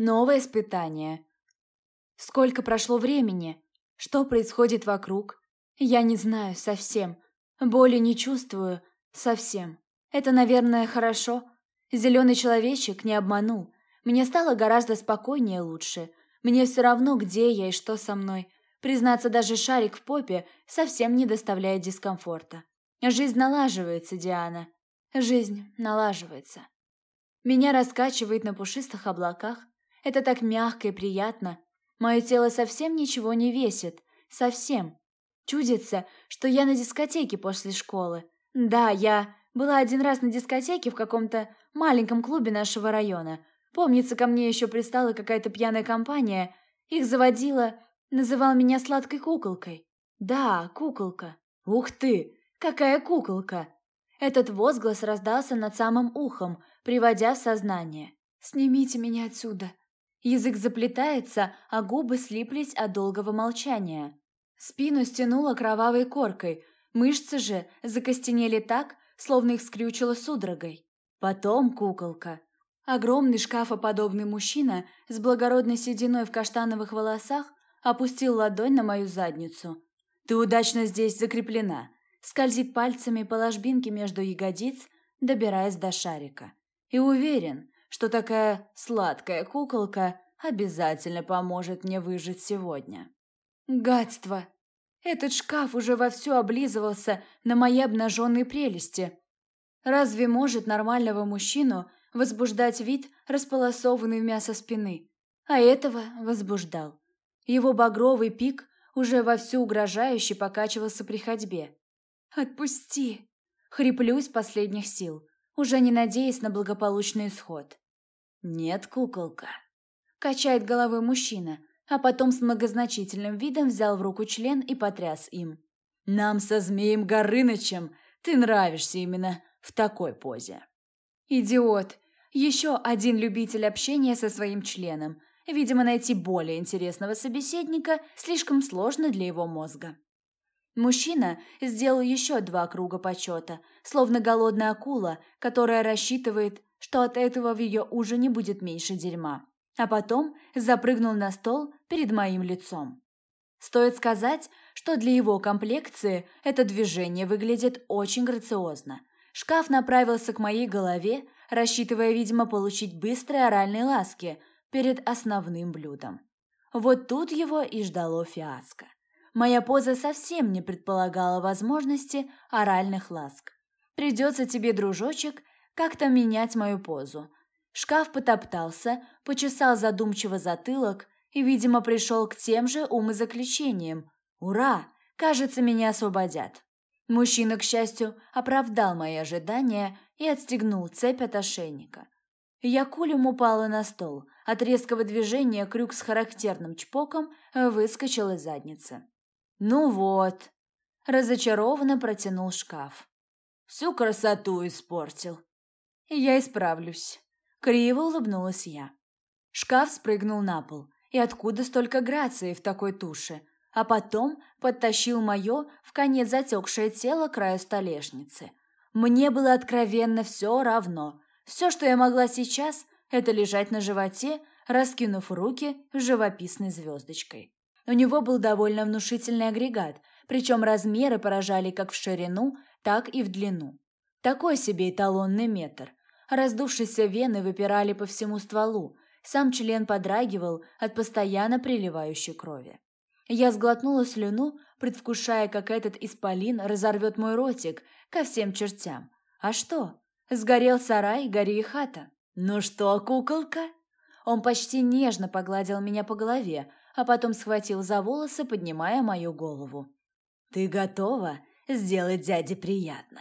Новое испытание. Сколько прошло времени? Что происходит вокруг? Я не знаю совсем. Боли не чувствую совсем. Это, наверное, хорошо. Зеленый человечек не обманул. Мне стало гораздо спокойнее лучше. Мне все равно, где я и что со мной. Признаться, даже шарик в попе совсем не доставляет дискомфорта. Жизнь налаживается, Диана. Жизнь налаживается. Меня раскачивает на пушистых облаках. Это так мягко и приятно. Мое тело совсем ничего не весит. Совсем. Чудится, что я на дискотеке после школы. Да, я была один раз на дискотеке в каком-то маленьком клубе нашего района. Помнится, ко мне еще пристала какая-то пьяная компания. Их заводила, называл меня сладкой куколкой. Да, куколка. Ух ты, какая куколка! Этот возглас раздался над самым ухом, приводя в сознание. «Снимите меня отсюда!» Язык заплетается, а губы слиплись от долгого молчания. Спину стянуло кровавой коркой, мышцы же закостенели так, словно их скрючило судорогой. Потом куколка. Огромный шкафоподобный мужчина с благородной сединой в каштановых волосах опустил ладонь на мою задницу. «Ты удачно здесь закреплена», скользит пальцами по ложбинке между ягодиц, добираясь до шарика. И уверен, что такая сладкая куколка обязательно поможет мне выжить сегодня. Гадство! Этот шкаф уже вовсю облизывался на мои обнаженные прелести. Разве может нормального мужчину возбуждать вид, располосованный в мясо спины? А этого возбуждал. Его багровый пик уже вовсю угрожающе покачивался при ходьбе. «Отпусти!» Хриплю из последних сил, уже не надеясь на благополучный исход. «Нет, куколка», — качает головой мужчина, а потом с многозначительным видом взял в руку член и потряс им. «Нам со змеем Горынычем ты нравишься именно в такой позе». «Идиот! Еще один любитель общения со своим членом. Видимо, найти более интересного собеседника слишком сложно для его мозга». Мужчина сделал еще два круга почета, словно голодная акула, которая рассчитывает, что от этого в ее ужине будет меньше дерьма. А потом запрыгнул на стол перед моим лицом. Стоит сказать, что для его комплекции это движение выглядит очень грациозно. Шкаф направился к моей голове, рассчитывая, видимо, получить быстрые оральные ласки перед основным блюдом. Вот тут его и ждало фиаско. Моя поза совсем не предполагала возможности оральных ласк. Придется тебе, дружочек, как-то менять мою позу. Шкаф потоптался, почесал задумчиво затылок и, видимо, пришел к тем же умозаключениям. Ура! Кажется, меня освободят. Мужчина, к счастью, оправдал мои ожидания и отстегнул цепь от ошейника. Я кулем упала на стол. От резкого движения крюк с характерным чпоком выскочил из задницы. «Ну вот», – разочарованно протянул шкаф. «Всю красоту испортил». «Я исправлюсь», – криво улыбнулась я. Шкаф спрыгнул на пол. И откуда столько грации в такой туше? А потом подтащил мое в конец затекшее тело краю столешницы. Мне было откровенно все равно. Все, что я могла сейчас, это лежать на животе, раскинув руки живописной звездочкой. У него был довольно внушительный агрегат, причем размеры поражали как в ширину, так и в длину. Такой себе эталонный метр. Раздувшиеся вены выпирали по всему стволу, сам член подрагивал от постоянно приливающей крови. Я сглотнула слюну, предвкушая, как этот исполин разорвет мой ротик ко всем чертям. А что? Сгорел сарай, гори и хата. «Ну что, куколка?» Он почти нежно погладил меня по голове, а потом схватил за волосы, поднимая мою голову. «Ты готова сделать дяде приятно?»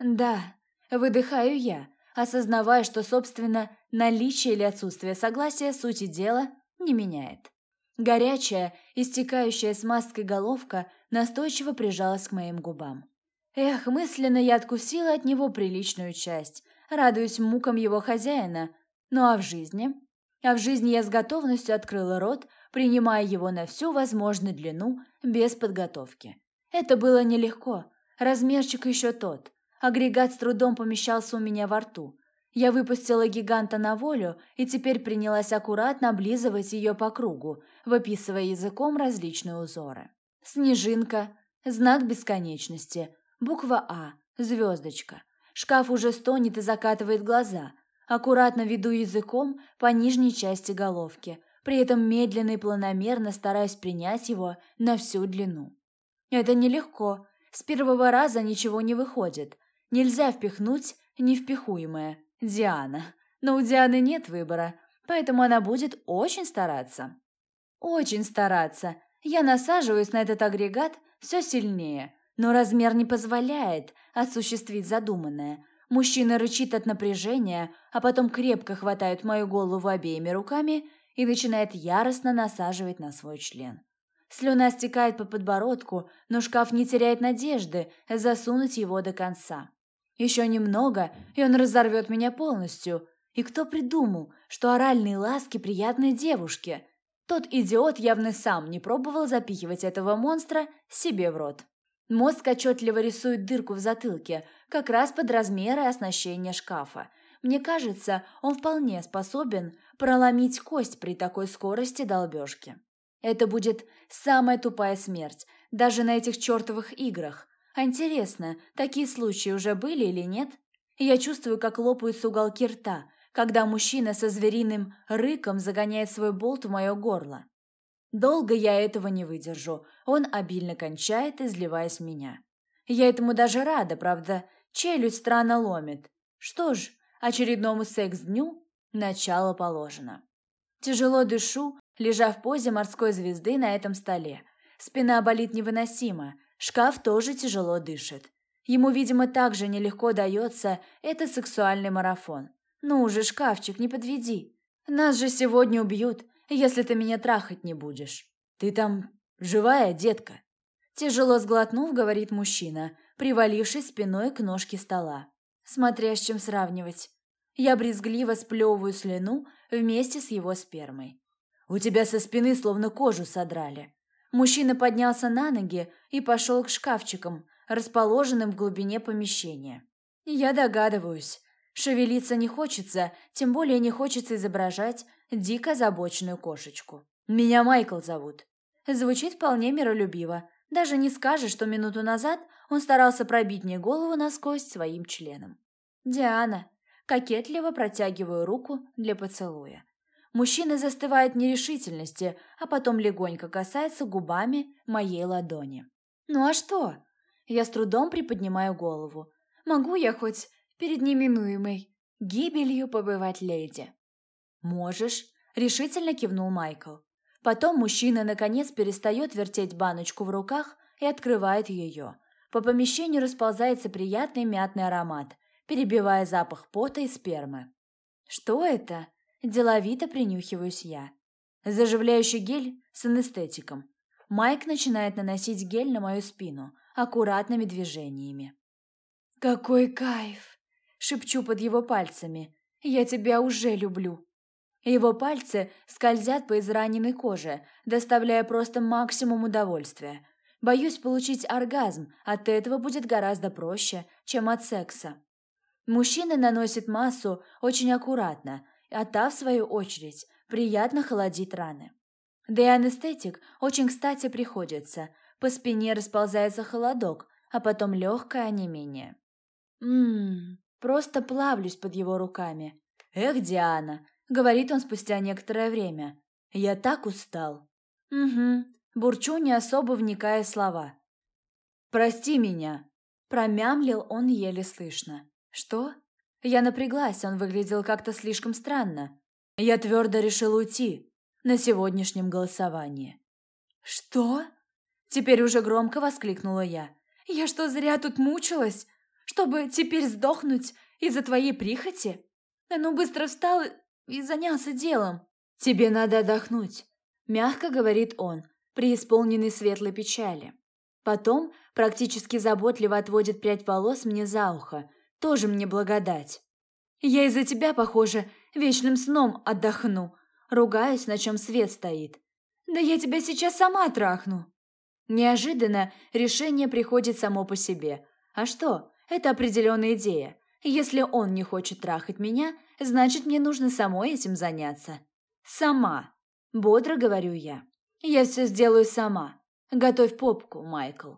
«Да», — выдыхаю я, осознавая, что, собственно, наличие или отсутствие согласия сути дела не меняет. Горячая, истекающая смазкой головка настойчиво прижалась к моим губам. Эх, мысленно я откусила от него приличную часть, радуясь мукам его хозяина. Ну а в жизни? А в жизни я с готовностью открыла рот, принимая его на всю возможную длину, без подготовки. Это было нелегко. Размерчик еще тот. Агрегат с трудом помещался у меня во рту. Я выпустила гиганта на волю и теперь принялась аккуратно облизывать ее по кругу, выписывая языком различные узоры. Снежинка, знак бесконечности, буква А, звездочка. Шкаф уже стонет и закатывает глаза. Аккуратно веду языком по нижней части головки, при этом медленно и планомерно стараюсь принять его на всю длину. Это нелегко. С первого раза ничего не выходит. Нельзя впихнуть невпихуемое. Диана. Но у Дианы нет выбора, поэтому она будет очень стараться. Очень стараться. Я насаживаюсь на этот агрегат все сильнее, но размер не позволяет осуществить задуманное. Мужчина рычит от напряжения, а потом крепко хватает мою голову обеими руками и начинает яростно насаживать на свой член. Слюна стекает по подбородку, но шкаф не теряет надежды засунуть его до конца. Еще немного, и он разорвет меня полностью. И кто придумал, что оральные ласки приятны девушке? Тот идиот явно сам не пробовал запихивать этого монстра себе в рот. Мозг отчетливо рисует дырку в затылке, как раз под размеры оснащения шкафа. Мне кажется, он вполне способен проломить кость при такой скорости долбежки. Это будет самая тупая смерть, даже на этих чертовых играх. А интересно, такие случаи уже были или нет? Я чувствую, как лопаются уголки рта, когда мужчина со звериным рыком загоняет свой болт в мое горло. Долго я этого не выдержу. Он обильно кончает, изливаясь в меня. Я этому даже рада, правда, челюсть странно ломит. Что ж, очередному секс-дню начало положено. Тяжело дышу, лежа в позе морской звезды на этом столе. Спина болит невыносимо, Шкаф тоже тяжело дышит. Ему, видимо, так же нелегко дается этот сексуальный марафон. Ну уже, шкафчик, не подведи. Нас же сегодня убьют, если ты меня трахать не будешь. Ты там живая, детка? Тяжело сглотнув, говорит мужчина, привалившись спиной к ножке стола. Смотря с чем сравнивать. Я брезгливо сплевываю слюну вместе с его спермой. У тебя со спины словно кожу содрали. Мужчина поднялся на ноги и пошел к шкафчикам, расположенным в глубине помещения. Я догадываюсь. Шевелиться не хочется, тем более не хочется изображать дико озабоченную кошечку. Меня Майкл зовут. Звучит вполне миролюбиво. Даже не скажешь, что минуту назад он старался пробить мне голову насквозь своим членом. Диана. Кокетливо протягиваю руку для поцелуя. Мужчина застывает в нерешительности, а потом легонько касается губами моей ладони. «Ну а что?» Я с трудом приподнимаю голову. «Могу я хоть перед неминуемой гибелью побывать леди?» «Можешь», — решительно кивнул Майкл. Потом мужчина, наконец, перестает вертеть баночку в руках и открывает ее. По помещению расползается приятный мятный аромат, перебивая запах пота и спермы. «Что это?» Деловито принюхиваюсь я. Заживляющий гель с анестетиком. Майк начинает наносить гель на мою спину аккуратными движениями. «Какой кайф!» — шепчу под его пальцами. «Я тебя уже люблю!» Его пальцы скользят по израненной коже, доставляя просто максимум удовольствия. Боюсь получить оргазм, от этого будет гораздо проще, чем от секса. Мужчина наносит массу очень аккуратно, а та, в свою очередь, приятно холодит раны. Да и анестетик очень кстати приходится. По спине расползается холодок, а потом легкое онемение. Ммм, просто плавлюсь под его руками. «Эх, Диана!» — говорит он спустя некоторое время. «Я так устал». «Угу», — бурчу, не особо вникая в слова. «Прости меня», — промямлил он еле слышно. «Что?» Я напряглась, он выглядел как-то слишком странно. Я твердо решил уйти на сегодняшнем голосовании. «Что?» Теперь уже громко воскликнула я. «Я что, зря тут мучилась? Чтобы теперь сдохнуть из-за твоей прихоти? А ну быстро встал и занялся делом». «Тебе надо отдохнуть», — мягко говорит он, преисполненный светлой печали. Потом практически заботливо отводит прядь волос мне за ухо, тоже мне благодать. Я из-за тебя, похоже, вечным сном отдохну. Ругаюсь, на чем свет стоит. Да я тебя сейчас сама трахну. Неожиданно решение приходит само по себе. А что? Это определенная идея. Если он не хочет трахать меня, значит, мне нужно самой этим заняться. Сама. Бодро говорю я. Я все сделаю сама. Готовь попку, Майкл.